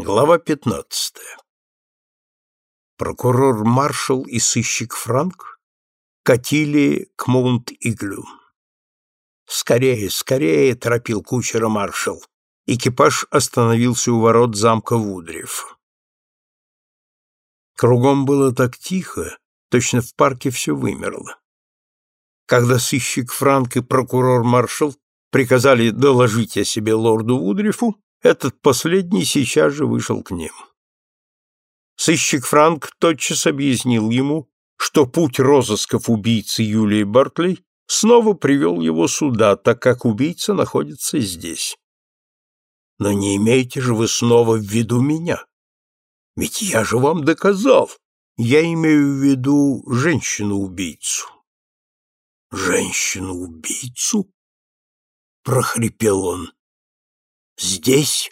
Глава 15. Прокурор-маршал и сыщик Франк катили к Маунт-Иглю. «Скорее, скорее!» — торопил кучера маршал. Экипаж остановился у ворот замка Вудрев. Кругом было так тихо, точно в парке все вымерло. Когда сыщик Франк и прокурор-маршал приказали доложить о себе лорду Вудрифу, этот последний сейчас же вышел к ним. Сыщик Франк тотчас объяснил ему, что путь розысков убийцы Юлии Бартли снова привел его сюда, так как убийца находится здесь. Но не имеете же вы снова в виду меня? Ведь я же вам доказал. Я имею в виду женщину-убийцу. Женщину-убийцу? прохрипел он. Здесь?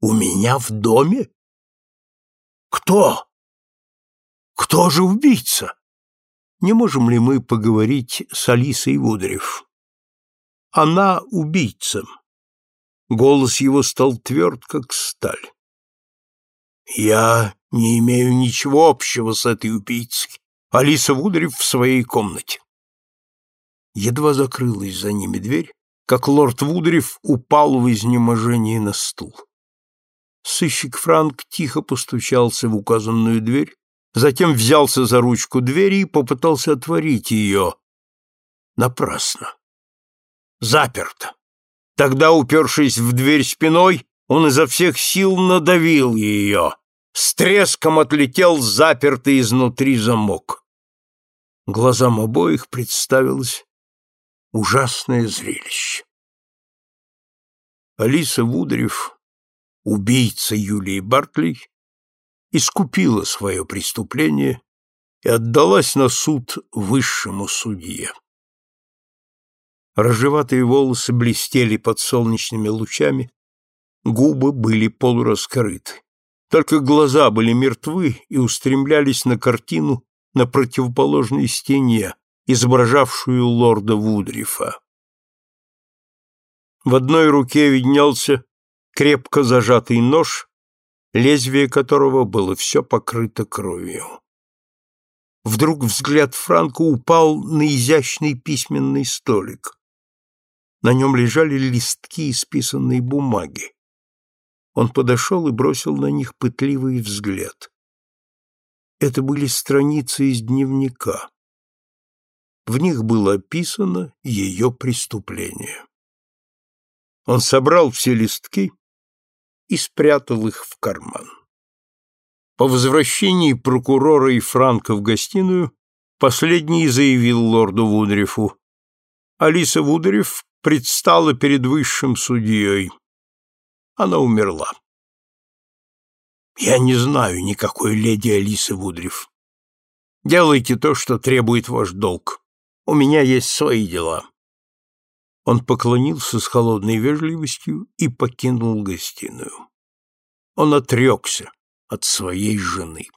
У меня в доме? Кто? Кто же убийца? Не можем ли мы поговорить с Алисой Вудрев? Она убийца. Голос его стал тверд, как сталь. Я не имею ничего общего с этой убийцей. Алиса Вудрев в своей комнате. Едва закрылась за ними дверь, как лорд Вудрев упал в изнеможении на стул. Сыщик Франк тихо постучался в указанную дверь, затем взялся за ручку двери и попытался отворить ее. Напрасно. Заперто. Тогда, упершись в дверь спиной, он изо всех сил надавил ее. С треском отлетел запертый изнутри замок. Глазам обоих представилось ужасное зрелище. Алиса Вудрев, убийца Юлии Бартли, искупила свое преступление и отдалась на суд высшему судье. Рыжеватые волосы блестели под солнечными лучами, губы были полураскрыты. Только глаза были мертвы и устремлялись на картину на противоположной стене, изображавшую лорда Вудрифа. В одной руке виднелся крепко зажатый нож, лезвие которого было все покрыто кровью. Вдруг взгляд Франка упал на изящный письменный столик. На нем лежали листки исписанной бумаги. Он подошел и бросил на них пытливый взгляд. Это были страницы из дневника. В них было описано ее преступление. Он собрал все листки и спрятал их в карман. По возвращении прокурора и Франка в гостиную последний заявил лорду Вудрифу. Алиса Вудриф предстала перед высшим судьей. Она умерла. Я не знаю никакой леди Алисы Вудриф. Делайте то, что требует ваш долг. У меня есть свои дела. Он поклонился с холодной вежливостью и покинул гостиную. Он отрекся от своей жены.